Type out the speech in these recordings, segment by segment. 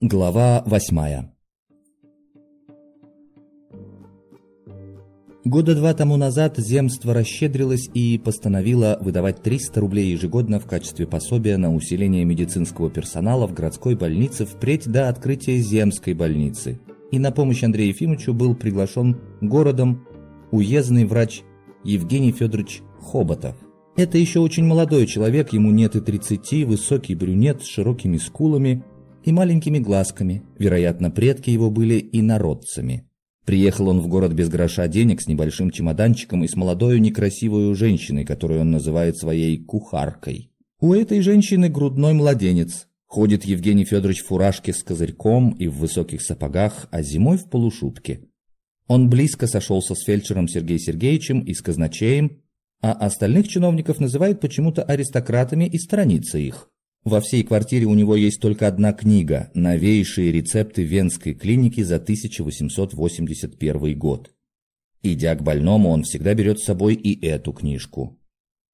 Глава восьмая Года два тому назад земство расщедрилось и постановило выдавать 300 рублей ежегодно в качестве пособия на усиление медицинского персонала в городской больнице впредь до открытия земской больницы. И на помощь Андрею Ефимовичу был приглашен городом уездный врач Евгений Федорович Хоботов. Это еще очень молодой человек, ему нет и 30, высокий брюнет с широкими скулами – и маленькими глазками. Вероятно, предки его были инородцами. Приехал он в город без гроша денег, с небольшим чемоданчиком и с молодой некрасивой женщиной, которую он называет своей кухаркой. У этой женщины грудной младенец. Ходит Евгений Федорович в фуражке с козырьком и в высоких сапогах, а зимой в полушубке. Он близко сошелся с фельдшером Сергеем Сергеевичем и с казначеем, а остальных чиновников называет почему-то аристократами и сторонится их. Во всей квартире у него есть только одна книга «Новейшие рецепты Венской клиники за 1881 год». Идя к больному, он всегда берет с собой и эту книжку.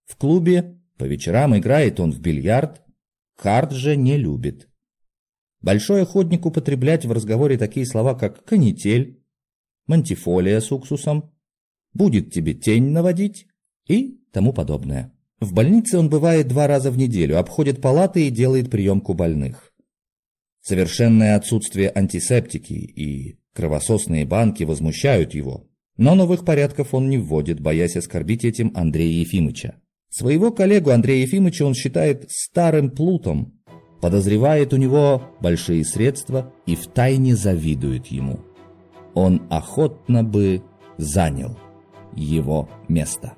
В клубе по вечерам играет он в бильярд, карт же не любит. Большой охотник употреблять в разговоре такие слова, как «канитель», «мантифолия с уксусом», «будет тебе тень наводить» и тому подобное. В больнице он бывает два раза в неделю, обходит палаты и делает приемку больных. Совершенное отсутствие антисептики и кровососные банки возмущают его, но новых порядков он не вводит, боясь оскорбить этим Андрея Ефимыча. Своего коллегу Андрея Ефимыча он считает старым плутом, подозревает у него большие средства и втайне завидует ему. Он охотно бы занял его место.